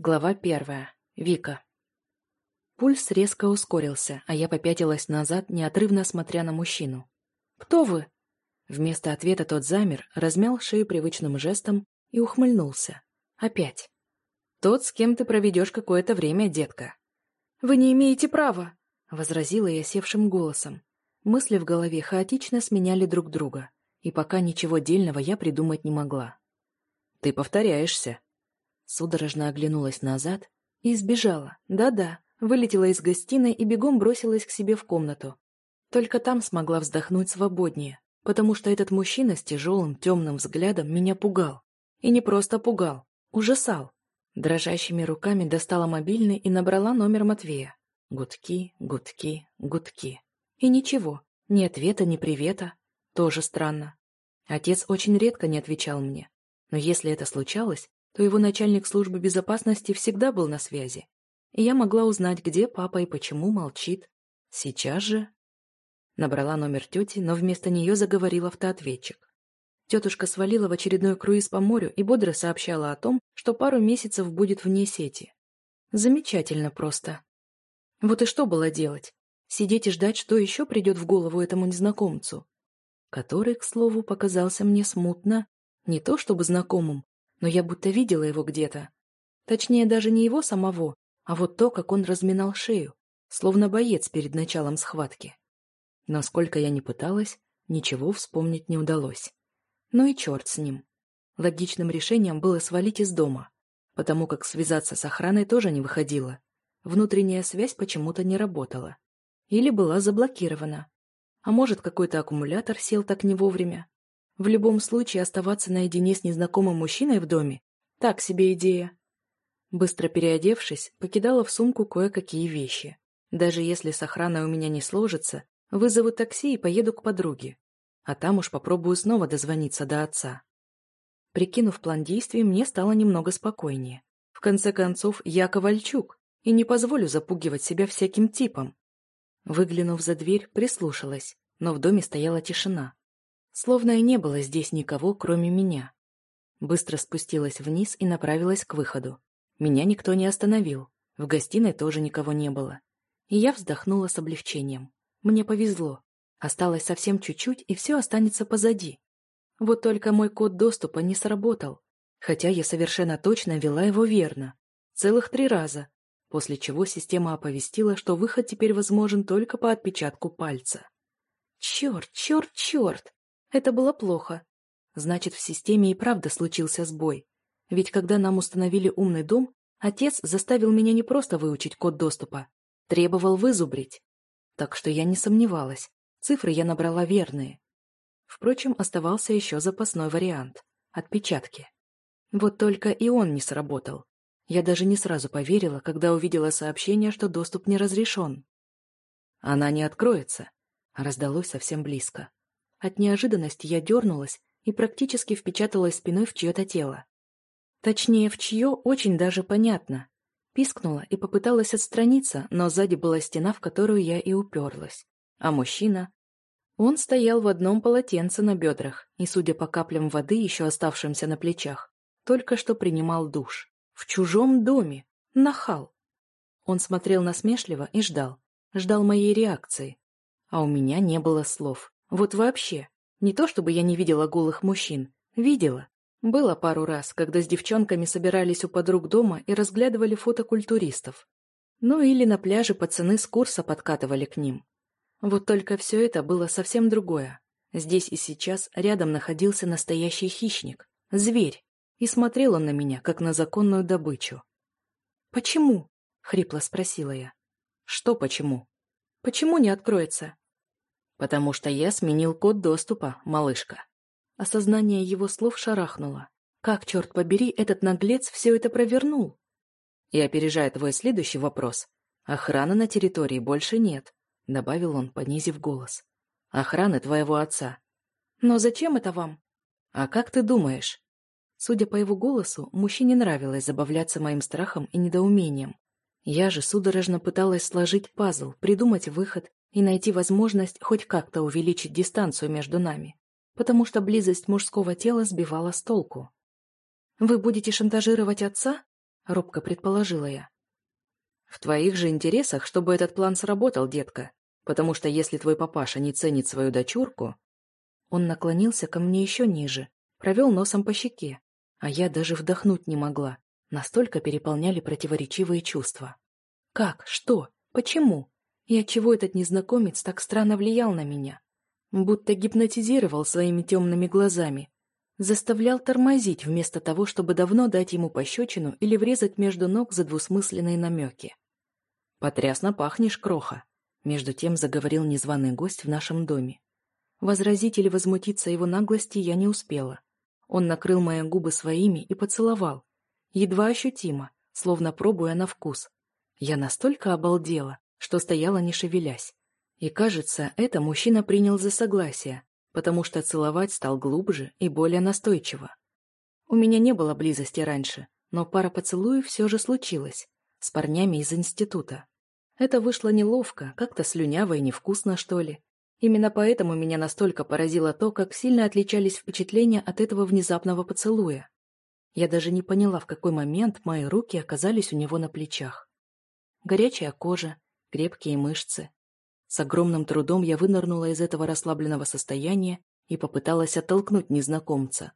Глава первая. Вика. Пульс резко ускорился, а я попятилась назад, неотрывно смотря на мужчину. «Кто вы?» Вместо ответа тот замер, размял шею привычным жестом и ухмыльнулся. Опять. «Тот, с кем ты проведешь какое-то время, детка». «Вы не имеете права!» — возразила я севшим голосом. Мысли в голове хаотично сменяли друг друга, и пока ничего дельного я придумать не могла. «Ты повторяешься», Судорожно оглянулась назад и сбежала. Да-да, вылетела из гостиной и бегом бросилась к себе в комнату. Только там смогла вздохнуть свободнее, потому что этот мужчина с тяжелым темным взглядом меня пугал. И не просто пугал, ужасал. Дрожащими руками достала мобильный и набрала номер Матвея. Гудки, гудки, гудки. И ничего, ни ответа, ни привета. Тоже странно. Отец очень редко не отвечал мне. Но если это случалось, то его начальник службы безопасности всегда был на связи. И я могла узнать, где папа и почему молчит. Сейчас же... Набрала номер тети, но вместо нее заговорил автоответчик. Тетушка свалила в очередной круиз по морю и бодро сообщала о том, что пару месяцев будет вне сети. Замечательно просто. Вот и что было делать? Сидеть и ждать, что еще придет в голову этому незнакомцу? Который, к слову, показался мне смутно, не то чтобы знакомым, но я будто видела его где-то. Точнее, даже не его самого, а вот то, как он разминал шею, словно боец перед началом схватки. Насколько я не пыталась, ничего вспомнить не удалось. Ну и черт с ним. Логичным решением было свалить из дома, потому как связаться с охраной тоже не выходило. Внутренняя связь почему-то не работала. Или была заблокирована. А может, какой-то аккумулятор сел так не вовремя. В любом случае оставаться наедине с незнакомым мужчиной в доме – так себе идея. Быстро переодевшись, покидала в сумку кое-какие вещи. Даже если с охраной у меня не сложится, вызову такси и поеду к подруге. А там уж попробую снова дозвониться до отца. Прикинув план действий, мне стало немного спокойнее. В конце концов, я Ковальчук, и не позволю запугивать себя всяким типом. Выглянув за дверь, прислушалась, но в доме стояла тишина. Словно и не было здесь никого, кроме меня. Быстро спустилась вниз и направилась к выходу. Меня никто не остановил. В гостиной тоже никого не было. И я вздохнула с облегчением. Мне повезло. Осталось совсем чуть-чуть, и все останется позади. Вот только мой код доступа не сработал. Хотя я совершенно точно вела его верно. Целых три раза. После чего система оповестила, что выход теперь возможен только по отпечатку пальца. Черт, черт, черт! Это было плохо. Значит, в системе и правда случился сбой. Ведь когда нам установили умный дом, отец заставил меня не просто выучить код доступа, требовал вызубрить. Так что я не сомневалась. Цифры я набрала верные. Впрочем, оставался еще запасной вариант – отпечатки. Вот только и он не сработал. Я даже не сразу поверила, когда увидела сообщение, что доступ не разрешен. «Она не откроется», – раздалось совсем близко. От неожиданности я дернулась и практически впечаталась спиной в чье-то тело. Точнее, в чье очень даже понятно. Пискнула и попыталась отстраниться, но сзади была стена, в которую я и уперлась. А мужчина... Он стоял в одном полотенце на бедрах и, судя по каплям воды, еще оставшимся на плечах, только что принимал душ. В чужом доме. Нахал. Он смотрел насмешливо и ждал. Ждал моей реакции. А у меня не было слов. Вот вообще. Не то чтобы я не видела голых мужчин. Видела. Было пару раз, когда с девчонками собирались у подруг дома и разглядывали фото культуристов. Ну или на пляже пацаны с курса подкатывали к ним. Вот только все это было совсем другое. Здесь и сейчас рядом находился настоящий хищник. Зверь. И смотрел он на меня, как на законную добычу. «Почему?» — хрипло спросила я. «Что почему?» «Почему не откроется?» «Потому что я сменил код доступа, малышка». Осознание его слов шарахнуло. Как, черт побери, этот наглец все это провернул? И опережая твой следующий вопрос, охраны на территории больше нет, добавил он, понизив голос. Охраны твоего отца. Но зачем это вам? А как ты думаешь? Судя по его голосу, мужчине нравилось забавляться моим страхом и недоумением. Я же судорожно пыталась сложить пазл, придумать выход и найти возможность хоть как-то увеличить дистанцию между нами, потому что близость мужского тела сбивала с толку. «Вы будете шантажировать отца?» робко предположила я. В твоих же интересах, чтобы этот план сработал, детка. Потому что если твой папаша не ценит свою дочурку... Он наклонился ко мне еще ниже, провел носом по щеке, а я даже вдохнуть не могла. Настолько переполняли противоречивые чувства. Как? Что? Почему? И отчего этот незнакомец так странно влиял на меня? Будто гипнотизировал своими темными глазами. Заставлял тормозить вместо того, чтобы давно дать ему пощечину или врезать между ног за двусмысленные намеки. «Потрясно пахнешь, кроха», — между тем заговорил незваный гость в нашем доме. Возразить или возмутиться его наглости я не успела. Он накрыл мои губы своими и поцеловал. Едва ощутимо, словно пробуя на вкус. Я настолько обалдела, что стояла не шевелясь. И кажется, это мужчина принял за согласие, потому что целовать стал глубже и более настойчиво. У меня не было близости раньше, но пара поцелуев все же случилась с парнями из института. Это вышло неловко, как-то слюняво и невкусно, что ли. Именно поэтому меня настолько поразило то, как сильно отличались впечатления от этого внезапного поцелуя. Я даже не поняла, в какой момент мои руки оказались у него на плечах. Горячая кожа, крепкие мышцы. С огромным трудом я вынырнула из этого расслабленного состояния и попыталась оттолкнуть незнакомца.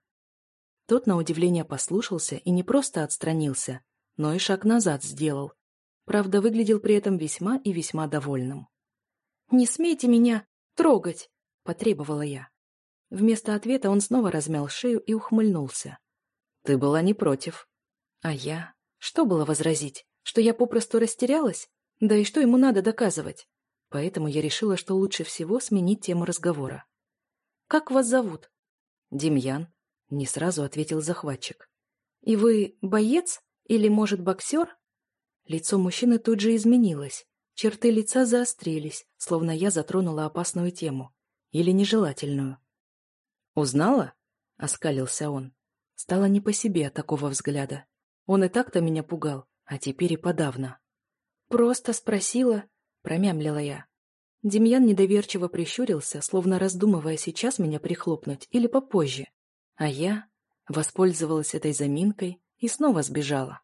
Тот, на удивление, послушался и не просто отстранился, но и шаг назад сделал. Правда, выглядел при этом весьма и весьма довольным. «Не смейте меня трогать!» — потребовала я. Вместо ответа он снова размял шею и ухмыльнулся. «Ты была не против». «А я? Что было возразить? Что я попросту растерялась? Да и что ему надо доказывать?» Поэтому я решила, что лучше всего сменить тему разговора. «Как вас зовут?» «Демьян», — не сразу ответил захватчик. «И вы боец?» Или, может, боксер? Лицо мужчины тут же изменилось. Черты лица заострились, словно я затронула опасную тему. Или нежелательную. «Узнала?» — оскалился он. Стало не по себе от такого взгляда. Он и так-то меня пугал, а теперь и подавно. «Просто спросила», — промямлила я. Демьян недоверчиво прищурился, словно раздумывая сейчас меня прихлопнуть или попозже. А я воспользовалась этой заминкой и снова сбежала.